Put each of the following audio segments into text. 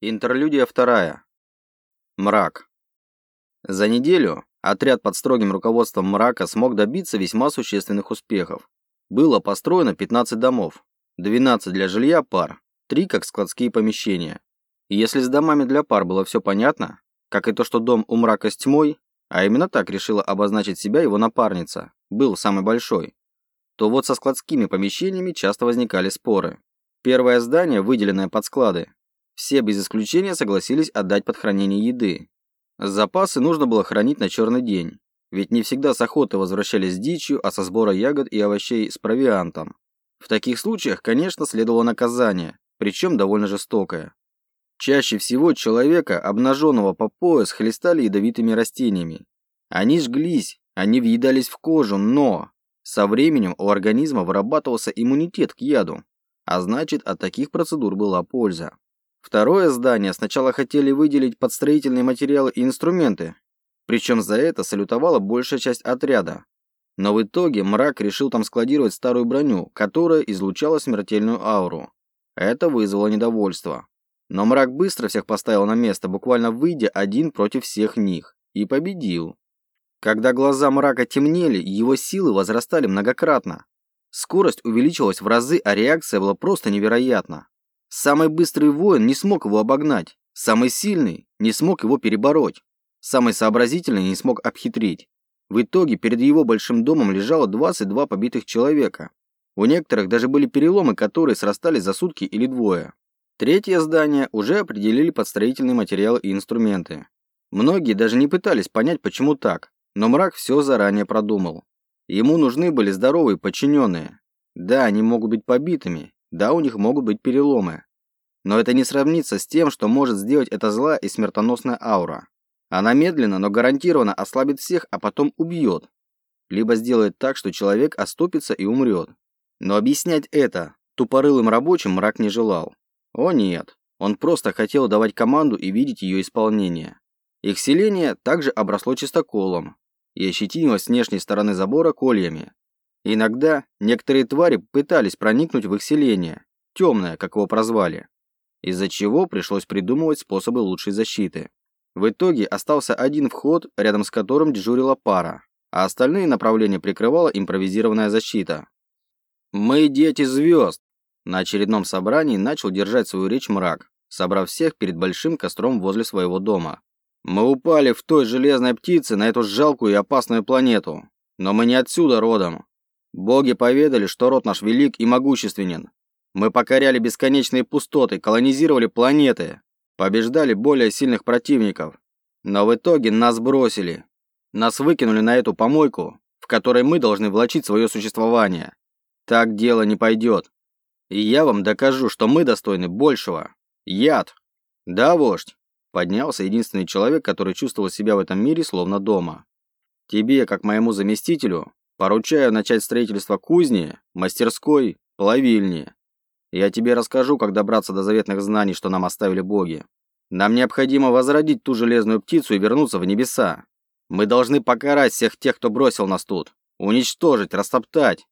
Интерлюдия вторая. Мрак. За неделю отряд под строгим руководством Мрака смог добиться весьма существенных успехов. Было построено 15 домов, 12 для жилья пар, 3 как складские помещения. Если с домами для пар было все понятно, как и то, что дом у Мрака с тьмой, а именно так решила обозначить себя его напарница, был самый большой, то вот со складскими помещениями часто возникали споры. Первое здание, выделенное под склады, все без исключения согласились отдать под хранение еды. Запасы нужно было хранить на черный день, ведь не всегда с охоты возвращались с дичью, а со сбора ягод и овощей с провиантом. В таких случаях, конечно, следовало наказание, причем довольно жестокое. Чаще всего человека, обнаженного по пояс, хлестали ядовитыми растениями. Они жглись, они въедались в кожу, но со временем у организма вырабатывался иммунитет к яду, а значит, от таких процедур была польза. Второе здание сначала хотели выделить под строительные материалы и инструменты, причем за это салютовала большая часть отряда. Но в итоге мрак решил там складировать старую броню, которая излучала смертельную ауру. Это вызвало недовольство. Но мрак быстро всех поставил на место, буквально выйдя один против всех них, и победил. Когда глаза мрака темнели, его силы возрастали многократно. Скорость увеличилась в разы, а реакция была просто невероятна. Самый быстрый воин не смог его обогнать. Самый сильный не смог его перебороть. Самый сообразительный не смог обхитрить. В итоге перед его большим домом лежало 22 побитых человека. У некоторых даже были переломы, которые срастались за сутки или двое. Третье здание уже определили под строительные материалы и инструменты. Многие даже не пытались понять, почему так, но мрак все заранее продумал. Ему нужны были здоровые подчиненные. Да, они могут быть побитыми, да, у них могут быть переломы. Но это не сравнится с тем, что может сделать эта злая и смертоносная аура. Она медленно, но гарантированно ослабит всех, а потом убьет. Либо сделает так, что человек оступится и умрет. Но объяснять это тупорылым рабочим мрак не желал. О нет, он просто хотел давать команду и видеть ее исполнение. Их селение также обросло чистоколом и ощетинилось с внешней стороны забора кольями, Иногда некоторые твари пытались проникнуть в их селение, темное, как его прозвали, из-за чего пришлось придумывать способы лучшей защиты. В итоге остался один вход, рядом с которым дежурила пара, а остальные направления прикрывала импровизированная защита. «Мы дети звезд!» На очередном собрании начал держать свою речь мрак, собрав всех перед большим костром возле своего дома. «Мы упали в той железной птице на эту жалкую и опасную планету. Но мы не отсюда родом. Боги поведали, что род наш велик и могущественен. Мы покоряли бесконечные пустоты, колонизировали планеты, побеждали более сильных противников. Но в итоге нас бросили. Нас выкинули на эту помойку, в которой мы должны влачить свое существование. Так дело не пойдет. И я вам докажу, что мы достойны большего. Яд. Да, вождь. Поднялся единственный человек, который чувствовал себя в этом мире словно дома. Тебе, как моему заместителю, Поручаю начать строительство кузни, мастерской, плавильни. Я тебе расскажу, как добраться до заветных знаний, что нам оставили боги. Нам необходимо возродить ту железную птицу и вернуться в небеса. Мы должны покарать всех тех, кто бросил нас тут. Уничтожить, растоптать.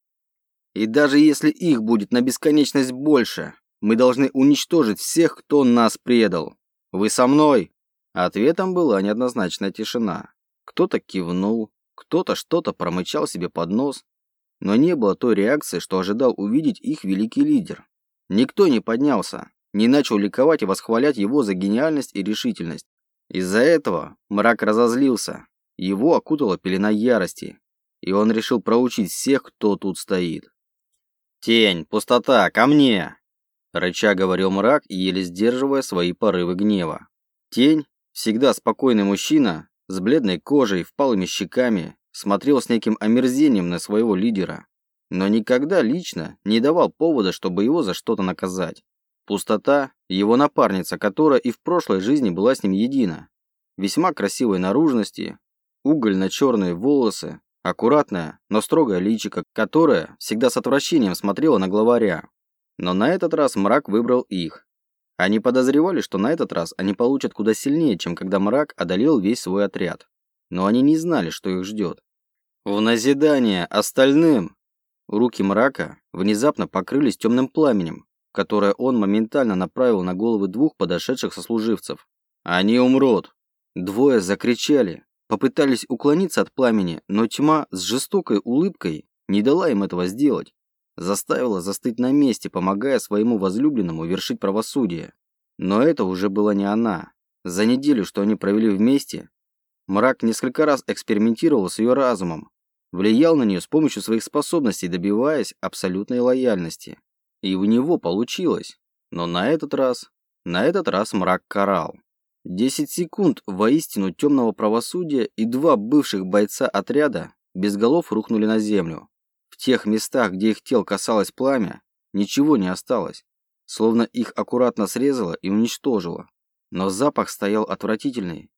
И даже если их будет на бесконечность больше, мы должны уничтожить всех, кто нас предал. Вы со мной?» Ответом была неоднозначная тишина. Кто-то кивнул, кто-то что-то промычал себе под нос, но не было той реакции, что ожидал увидеть их великий лидер. Никто не поднялся, не начал ликовать и восхвалять его за гениальность и решительность. Из-за этого мрак разозлился, его окутала пелена ярости, и он решил проучить всех, кто тут стоит. «Тень, пустота, ко мне!» Рыча говорил мрак, еле сдерживая свои порывы гнева. Тень, всегда спокойный мужчина, с бледной кожей, впалыми щеками, смотрел с неким омерзением на своего лидера, но никогда лично не давал повода, чтобы его за что-то наказать. Пустота – его напарница, которая и в прошлой жизни была с ним едина. Весьма красивой наружности, угольно-черные волосы, аккуратная, но строгая личико, которая всегда с отвращением смотрела на главаря. Но на этот раз мрак выбрал их, они подозревали, что на этот раз они получат куда сильнее, чем когда мрак одолел весь свой отряд. Но они не знали, что их ждет. В назидание остальным! Руки мрака внезапно покрылись темным пламенем. которое он моментально направил на головы двух подошедших сослуживцев. «Они умрут!» Двое закричали, попытались уклониться от пламени, но тьма с жестокой улыбкой не дала им этого сделать. Заставила застыть на месте, помогая своему возлюбленному вершить правосудие. Но это уже была не она. За неделю, что они провели вместе, мрак несколько раз экспериментировал с ее разумом, влиял на нее с помощью своих способностей, добиваясь абсолютной лояльности. И у него получилось. Но на этот раз, на этот раз мрак карал. Десять секунд воистину темного правосудия и два бывших бойца отряда без голов рухнули на землю. В тех местах, где их тел касалось пламя, ничего не осталось, словно их аккуратно срезало и уничтожило. Но запах стоял отвратительный.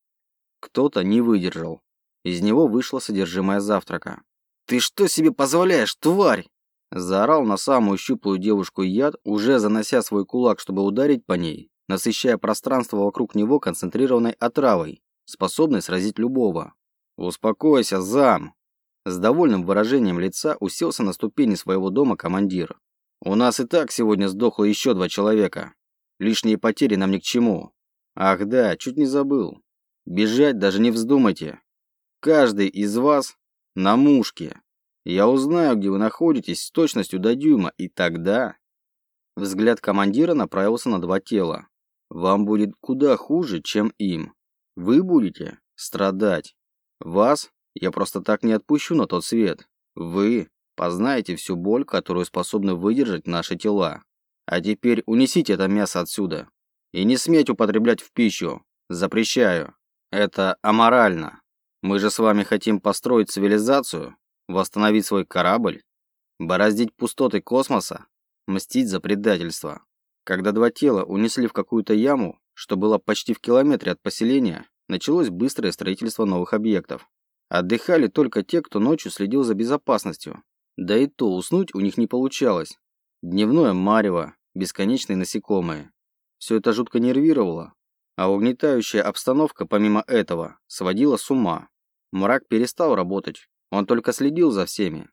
Кто-то не выдержал. Из него вышло содержимое завтрака. «Ты что себе позволяешь, тварь?» Заорал на самую щуплую девушку яд, уже занося свой кулак, чтобы ударить по ней, насыщая пространство вокруг него концентрированной отравой, способной сразить любого. «Успокойся, зам!» С довольным выражением лица уселся на ступени своего дома командир. «У нас и так сегодня сдохло еще два человека. Лишние потери нам ни к чему. Ах да, чуть не забыл. Бежать даже не вздумайте. Каждый из вас на мушке. Я узнаю, где вы находитесь с точностью до дюйма, и тогда...» Взгляд командира направился на два тела. «Вам будет куда хуже, чем им. Вы будете страдать. Вас я просто так не отпущу на тот свет. Вы познаете всю боль, которую способны выдержать наши тела. А теперь унесите это мясо отсюда. И не сметь употреблять в пищу. Запрещаю. Это аморально. Мы же с вами хотим построить цивилизацию, восстановить свой корабль, бороздить пустоты космоса, мстить за предательство. Когда два тела унесли в какую-то яму, что было почти в километре от поселения, началось быстрое строительство новых объектов. Отдыхали только те, кто ночью следил за безопасностью. Да и то уснуть у них не получалось. Дневное марево, бесконечные насекомые. Все это жутко нервировало. А угнетающая обстановка, помимо этого, сводила с ума. Мрак перестал работать, он только следил за всеми.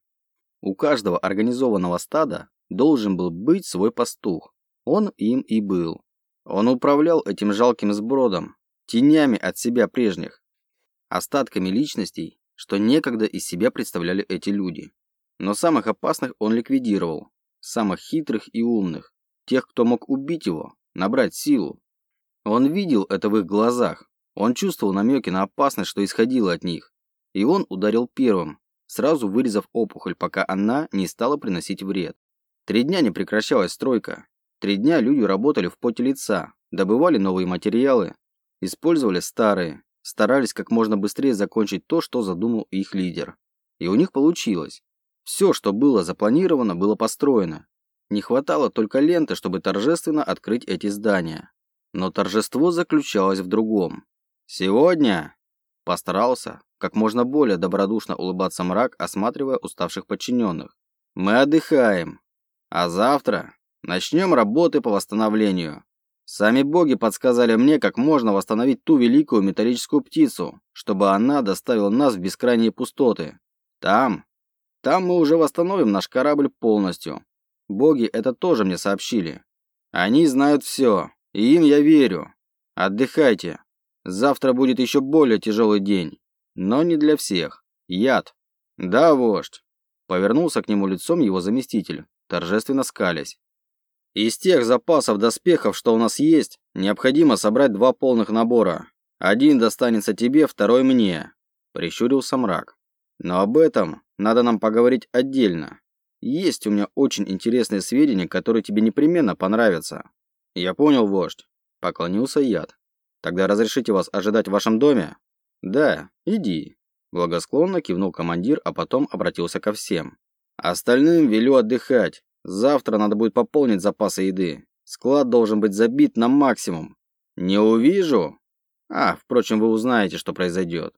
У каждого организованного стада должен был быть свой пастух. Он им и был. Он управлял этим жалким сбродом, тенями от себя прежних, остатками личностей, что некогда из себя представляли эти люди. Но самых опасных он ликвидировал, самых хитрых и умных, тех, кто мог убить его, набрать силу. Он видел это в их глазах, он чувствовал намеки на опасность, что исходило от них. И он ударил первым, сразу вырезав опухоль, пока она не стала приносить вред. Три дня не прекращалась стройка. Три дня люди работали в поте лица, добывали новые материалы, использовали старые, старались как можно быстрее закончить то, что задумал их лидер. И у них получилось. Все, что было запланировано, было построено. Не хватало только ленты, чтобы торжественно открыть эти здания. Но торжество заключалось в другом. «Сегодня...» Постарался как можно более добродушно улыбаться мрак, осматривая уставших подчиненных. «Мы отдыхаем. А завтра начнем работы по восстановлению. Сами боги подсказали мне, как можно восстановить ту великую металлическую птицу, чтобы она доставила нас в бескрайние пустоты. Там, там мы уже восстановим наш корабль полностью. Боги это тоже мне сообщили. Они знают все, и им я верю. Отдыхайте. Завтра будет еще более тяжелый день. Но не для всех. Яд. Да, вождь. Повернулся к нему лицом его заместитель, торжественно скалясь. Из тех запасов доспехов, что у нас есть, необходимо собрать два полных набора. Один достанется тебе, второй мне, прищурился мрак. Но об этом надо нам поговорить отдельно. Есть у меня очень интересные сведения, которые тебе непременно понравятся. Я понял, вождь, поклонился Яд. Тогда разрешите вас ожидать в вашем доме? Да, иди. Благосклонно кивнул командир, а потом обратился ко всем. Остальным велю отдыхать. Завтра надо будет пополнить запасы еды. Склад должен быть забит на максимум. Не увижу. А, впрочем, вы узнаете, что произойдет.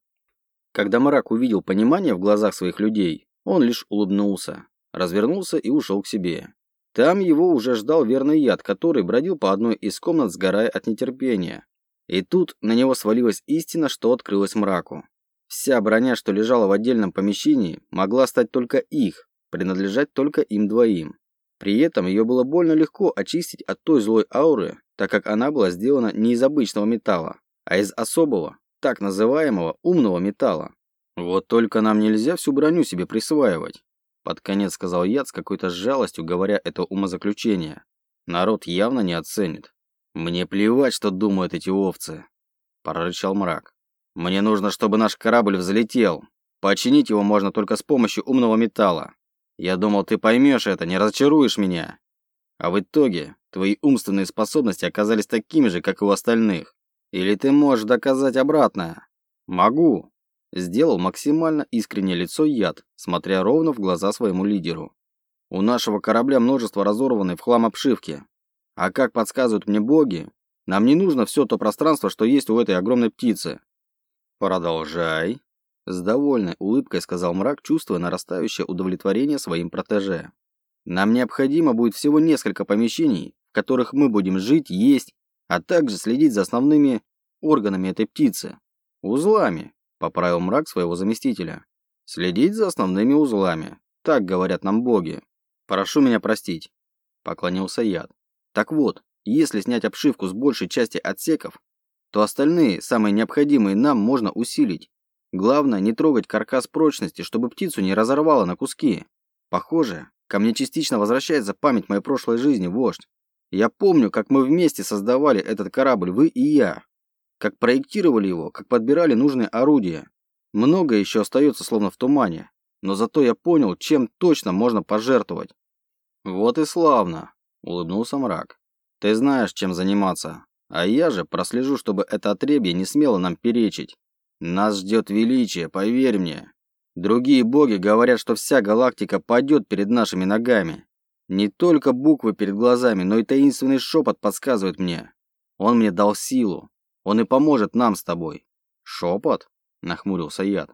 Когда Марак увидел понимание в глазах своих людей, он лишь улыбнулся, развернулся и ушел к себе. Там его уже ждал верный яд, который бродил по одной из комнат, сгорая от нетерпения. И тут на него свалилась истина, что открылась мраку. Вся броня, что лежала в отдельном помещении, могла стать только их, принадлежать только им двоим. При этом ее было больно легко очистить от той злой ауры, так как она была сделана не из обычного металла, а из особого, так называемого умного металла. Вот только нам нельзя всю броню себе присваивать. Под конец сказал Яд с какой-то жалостью, говоря это умозаключение. Народ явно не оценит. Мне плевать, что думают эти овцы. Прорычал мрак. Мне нужно, чтобы наш корабль взлетел. Починить его можно только с помощью умного металла. Я думал, ты поймешь это, не разочаруешь меня. А в итоге твои умственные способности оказались такими же, как и у остальных. Или ты можешь доказать обратное? Могу. Сделал максимально искреннее лицо яд, смотря ровно в глаза своему лидеру. У нашего корабля множество разорванной в хлам обшивки. А как подсказывают мне боги, нам не нужно все то пространство, что есть у этой огромной птицы. Продолжай. С довольной улыбкой сказал мрак, чувствуя нарастающее удовлетворение своим протеже. Нам необходимо будет всего несколько помещений, в которых мы будем жить, есть, а также следить за основными органами этой птицы. Узлами, поправил мрак своего заместителя. Следить за основными узлами. Так говорят нам боги. Прошу меня простить. Поклонился яд. Так вот, если снять обшивку с большей части отсеков, то остальные, самые необходимые нам, можно усилить. Главное, не трогать каркас прочности, чтобы птицу не разорвало на куски. Похоже, ко мне частично возвращается память моей прошлой жизни, вождь. Я помню, как мы вместе создавали этот корабль, вы и я. Как проектировали его, как подбирали нужные орудия. Многое еще остается словно в тумане. Но зато я понял, чем точно можно пожертвовать. Вот и славно, улыбнулся мрак. Ты знаешь, чем заниматься. А я же прослежу, чтобы это отребье не смело нам перечить. Нас ждет величие, поверь мне. Другие боги говорят, что вся галактика падет перед нашими ногами. Не только буквы перед глазами, но и таинственный шепот подсказывает мне. Он мне дал силу. Он и поможет нам с тобой. Шепот? Нахмурился яд.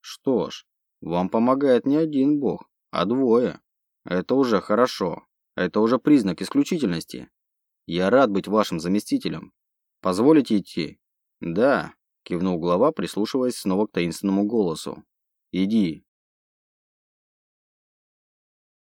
Что ж, вам помогает не один бог, а двое. Это уже хорошо. Это уже признак исключительности. Я рад быть вашим заместителем. Позволите идти? Да, кивнул глава, прислушиваясь снова к таинственному голосу. Иди.